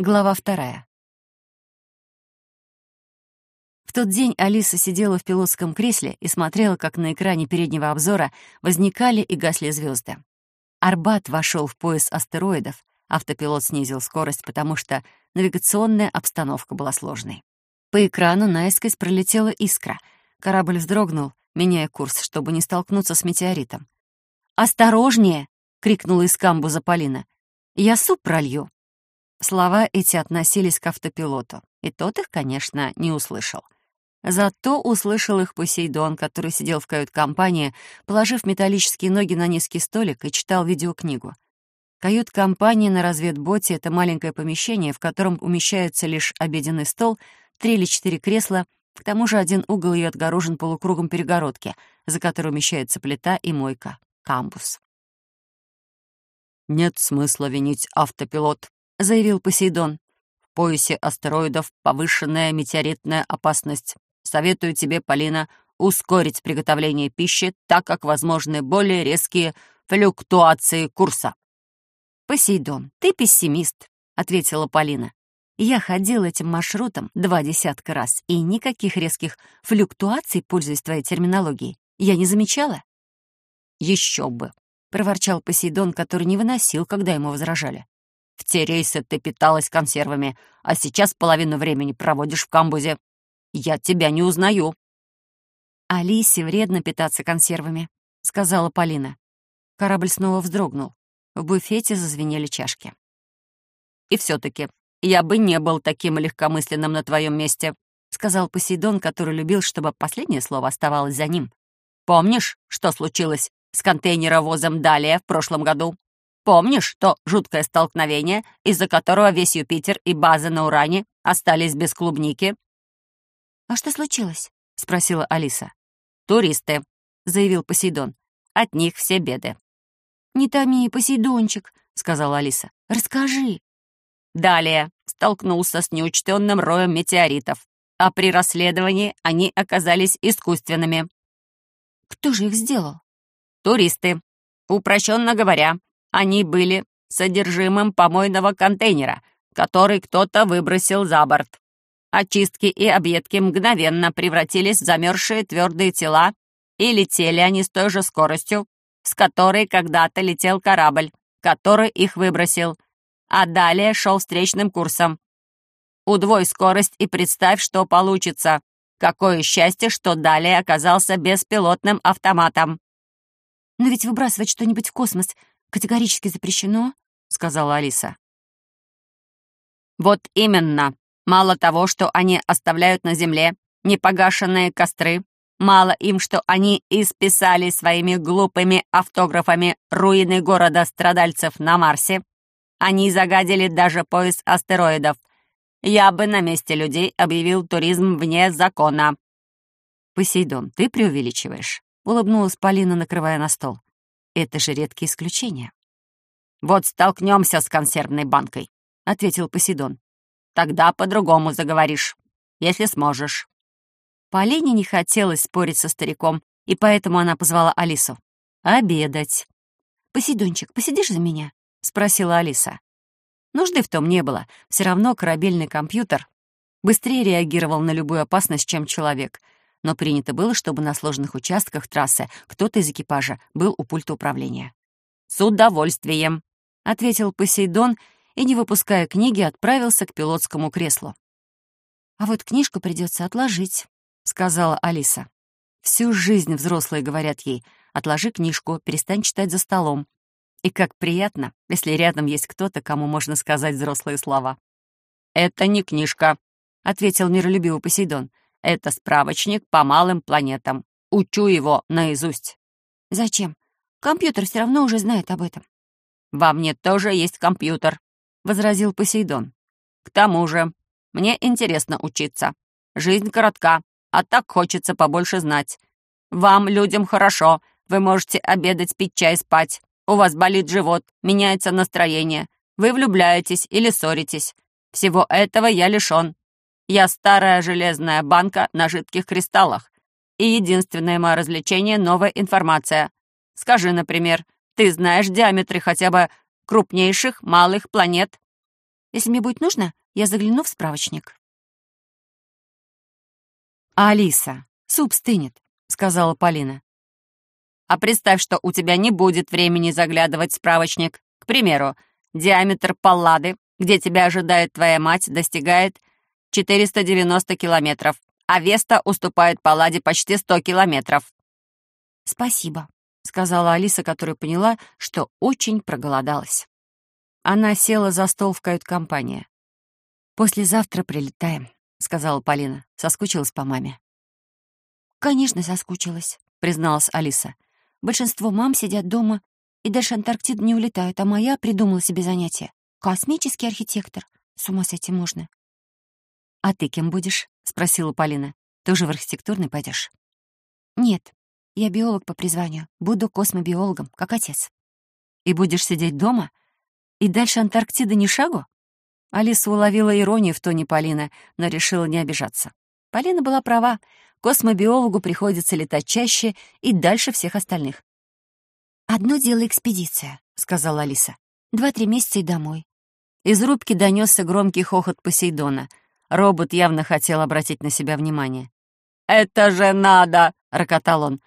Глава вторая. В тот день Алиса сидела в пилотском кресле и смотрела, как на экране переднего обзора возникали и гасли звезды. Арбат вошел в пояс астероидов, автопилот снизил скорость, потому что навигационная обстановка была сложной. По экрану наискось пролетела искра. Корабль вздрогнул, меняя курс, чтобы не столкнуться с метеоритом. «Осторожнее!» — крикнула из камбуза Полина. «Я суп пролью». Слова эти относились к автопилоту, и тот их, конечно, не услышал. Зато услышал их Посейдон, который сидел в кают-компании, положив металлические ноги на низкий столик и читал видеокнигу. Кают-компания на разведботе — это маленькое помещение, в котором умещается лишь обеденный стол, три или четыре кресла, к тому же один угол ее отгорожен полукругом перегородки, за которой умещается плита и мойка, камбус. «Нет смысла винить автопилот», — заявил Посейдон. «В поясе астероидов повышенная метеоритная опасность. Советую тебе, Полина, ускорить приготовление пищи, так как возможны более резкие флюктуации курса». «Посейдон, ты пессимист», — ответила Полина. «Я ходила этим маршрутом два десятка раз, и никаких резких флюктуаций, пользуясь твоей терминологией, я не замечала». «Еще бы», — проворчал Посейдон, который не выносил, когда ему возражали. В те рейсы ты питалась консервами, а сейчас половину времени проводишь в камбузе. Я тебя не узнаю». «Алисе вредно питаться консервами», — сказала Полина. Корабль снова вздрогнул. В буфете зазвенели чашки. «И все-таки я бы не был таким легкомысленным на твоем месте», — сказал Посейдон, который любил, чтобы последнее слово оставалось за ним. «Помнишь, что случилось с контейнеровозом «Далее» в прошлом году?» Помнишь то жуткое столкновение, из-за которого весь Юпитер и база на Уране остались без клубники?» «А что случилось?» — спросила Алиса. «Туристы», — заявил Посейдон. «От них все беды». «Не томи, Посейдончик», — сказала Алиса. «Расскажи». Далее столкнулся с неучтенным роем метеоритов, а при расследовании они оказались искусственными. «Кто же их сделал?» «Туристы. Упрощенно говоря, они были содержимым помойного контейнера, который кто-то выбросил за борт. Очистки и объедки мгновенно превратились в замерзшие твердые тела, и летели они с той же скоростью, с которой когда-то летел корабль, который их выбросил, а далее шел встречным курсом. Удвой скорость и представь, что получится. Какое счастье, что далее оказался беспилотным автоматом. «Но ведь выбрасывать что-нибудь в космос категорически запрещено», — сказала Алиса. «Вот именно. Мало того, что они оставляют на Земле непогашенные костры, мало им, что они исписали своими глупыми автографами руины города страдальцев на Марсе, они загадили даже пояс астероидов. Я бы на месте людей объявил туризм вне закона». «Посейдон, ты преувеличиваешь», — улыбнулась Полина, накрывая на стол. Это же редкие исключения. «Вот столкнемся с консервной банкой», — ответил Посейдон. «Тогда по-другому заговоришь, если сможешь». Полине не хотелось спорить со стариком, и поэтому она позвала Алису. «Обедать». «Посейдончик, посидишь за меня?» — спросила Алиса. Нужды в том не было. Все равно корабельный компьютер быстрее реагировал на любую опасность, чем человек — но принято было, чтобы на сложных участках трассы кто-то из экипажа был у пульта управления. «С удовольствием», — ответил Посейдон и, не выпуская книги, отправился к пилотскому креслу. «А вот книжку придется отложить», — сказала Алиса. Всю жизнь взрослые говорят ей, отложи книжку, перестань читать за столом. И как приятно, если рядом есть кто-то, кому можно сказать взрослые слова. «Это не книжка», — ответил миролюбивый Посейдон. Это справочник по малым планетам. Учу его наизусть». «Зачем? Компьютер все равно уже знает об этом». «Во мне тоже есть компьютер», — возразил Посейдон. «К тому же, мне интересно учиться. Жизнь коротка, а так хочется побольше знать. Вам, людям, хорошо. Вы можете обедать, пить чай, спать. У вас болит живот, меняется настроение. Вы влюбляетесь или ссоритесь. Всего этого я лишён. Я старая железная банка на жидких кристаллах. И единственное мое развлечение — новая информация. Скажи, например, ты знаешь диаметры хотя бы крупнейших малых планет?» Если мне будет нужно, я загляну в справочник». «Алиса, суп стынет», — сказала Полина. «А представь, что у тебя не будет времени заглядывать в справочник. К примеру, диаметр паллады, где тебя ожидает твоя мать, достигает 490 километров, а Веста уступает палладе почти 100 километров». «Спасибо», — сказала Алиса, которая поняла, что очень проголодалась. Она села за стол в кают-компании. «Послезавтра прилетаем», — сказала Полина. Соскучилась по маме. «Конечно, соскучилась», — призналась Алиса. «Большинство мам сидят дома и дальше Антарктиды не улетают, а моя придумала себе занятие. Космический архитектор. С ума сойти можно». «А ты кем будешь?» — спросила Полина. «Тоже в архитектурный пойдешь?» «Нет, я биолог по призванию. Буду космобиологом, как отец». «И будешь сидеть дома? И дальше Антарктиды ни шагу?» Алиса уловила иронию в тоне Полины, но решила не обижаться. Полина была права. Космобиологу приходится летать чаще и дальше всех остальных. «Одно дело экспедиция», — сказала Алиса. «Два-три месяца и домой». Из рубки донесся громкий хохот Посейдона. Робот явно хотел обратить на себя внимание. «Это же надо!» — рокотал он.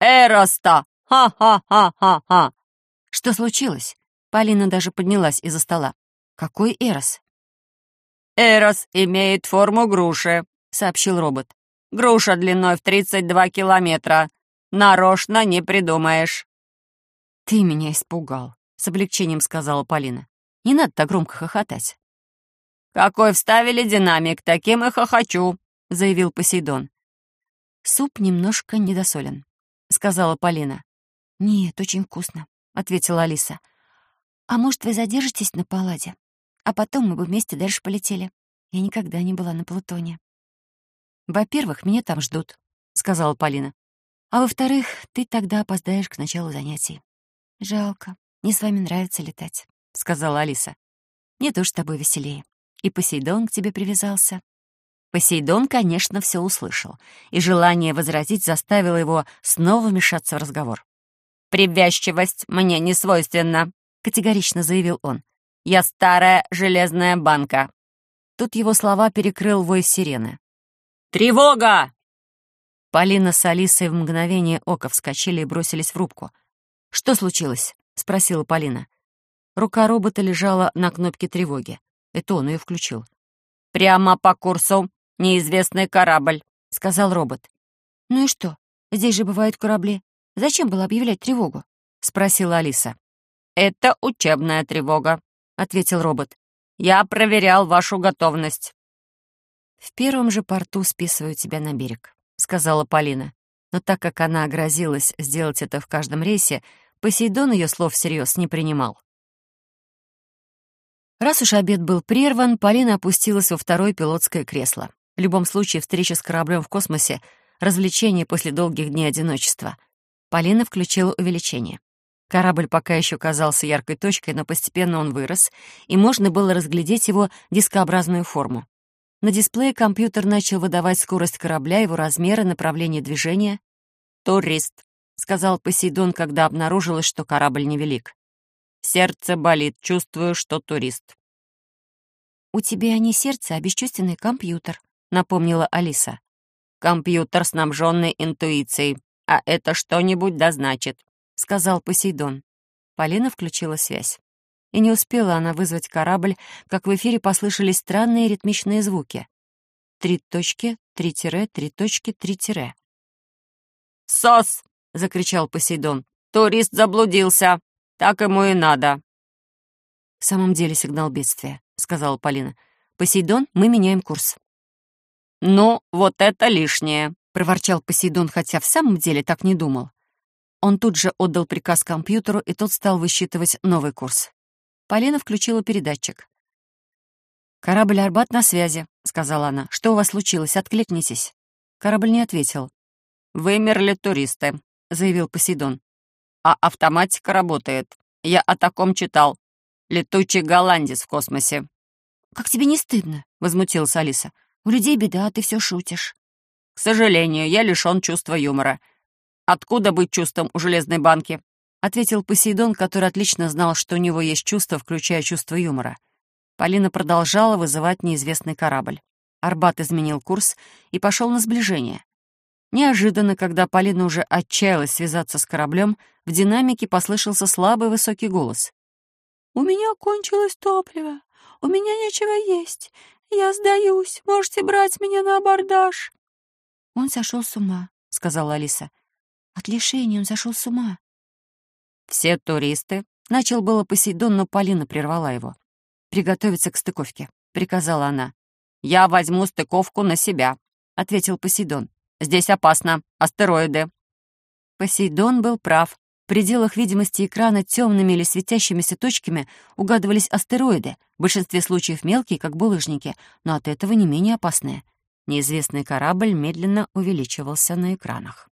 «Эроста! Ха-ха-ха-ха-ха!» «Что случилось?» Полина даже поднялась из-за стола. «Какой Эрос?» «Эрос имеет форму груши», — сообщил робот. «Груша длиной в 32 километра. Нарочно не придумаешь». «Ты меня испугал», — с облегчением сказала Полина. «Не надо так громко хохотать». «Какой вставили динамик, таким и хохочу», — заявил Посейдон. «Суп немножко недосолен», — сказала Полина. «Нет, очень вкусно», — ответила Алиса. «А может, вы задержитесь на паладе? А потом мы бы вместе дальше полетели. Я никогда не была на Плутоне. «Во-первых, меня там ждут», — сказала Полина. «А во-вторых, ты тогда опоздаешь к началу занятий». «Жалко. Мне с вами нравится летать», — сказала Алиса. «Мне тоже с тобой веселее. И Посейдон к тебе привязался». Посейдон, конечно, все услышал, и желание возразить заставило его снова вмешаться в разговор. «Привязчивость мне не свойственна», — категорично заявил он. Я старая железная банка». Тут его слова перекрыл вой сирены. «Тревога!» Полина с Алисой в мгновение ока вскочили и бросились в рубку. «Что случилось?» — спросила Полина. Рука робота лежала на кнопке тревоги. Это он ее включил. «Прямо по курсу. Неизвестный корабль», — сказал робот. «Ну и что? Здесь же бывают корабли. Зачем было объявлять тревогу?» — спросила Алиса. «Это учебная тревога», — ответил робот. «Я проверял вашу готовность». «В первом же порту списываю тебя на берег», — сказала Полина. Но так как она грозилась сделать это в каждом рейсе, Посейдон ее слов всерьез не принимал. Раз уж обед был прерван, Полина опустилась во второе пилотское кресло. В любом случае, встреча с кораблем в космосе — развлечение после долгих дней одиночества. Полина включила увеличение. Корабль пока еще казался яркой точкой, но постепенно он вырос, и можно было разглядеть его дискообразную форму. На дисплее компьютер начал выдавать скорость корабля, его размеры, направление движения. «Турист», — сказал Посейдон, когда обнаружилось, что корабль невелик. «Сердце болит, чувствую, что турист». «У тебя не сердце, а бесчувственный компьютер», — напомнила Алиса. «Компьютер, снабженный интуицией. А это что-нибудь да значит. — сказал Посейдон. Полина включила связь. И не успела она вызвать корабль, как в эфире послышались странные ритмичные звуки. Три точки, три тире, три точки, три тире. «Сос!» — закричал Посейдон. «Турист заблудился! Так ему и надо!» «В самом деле сигнал бедствия», — сказала Полина. «Посейдон, мы меняем курс». «Ну, вот это лишнее», — проворчал Посейдон, хотя в самом деле так не думал. Он тут же отдал приказ компьютеру, и тот стал высчитывать новый курс. Полина включила передатчик. «Корабль «Арбат» на связи», — сказала она. «Что у вас случилось? Откликнитесь». Корабль не ответил. «Вымерли туристы», — заявил Посейдон. «А автоматика работает. Я о таком читал. Летучий голландец в космосе». «Как тебе не стыдно?» — возмутилась Алиса. «У людей беда, а ты все шутишь». «К сожалению, я лишён чувства юмора. «Откуда быть чувством у железной банки?» — ответил Посейдон, который отлично знал, что у него есть чувство, включая чувство юмора. Полина продолжала вызывать неизвестный корабль. Арбат изменил курс и пошел на сближение. Неожиданно, когда Полина уже отчаялась связаться с кораблем, в динамике послышался слабый высокий голос. «У меня кончилось топливо. У меня нечего есть. Я сдаюсь. Можете брать меня на абордаж». «Он сошел с ума», — сказала Алиса. «От лишения он сошел с ума». «Все туристы», — начал было Посейдон, но Полина прервала его. «Приготовиться к стыковке», — приказала она. «Я возьму стыковку на себя», — ответил Посейдон. «Здесь опасно. Астероиды». Посейдон был прав. В пределах видимости экрана темными или светящимися точками угадывались астероиды, в большинстве случаев мелкие, как булыжники, но от этого не менее опасные. Неизвестный корабль медленно увеличивался на экранах.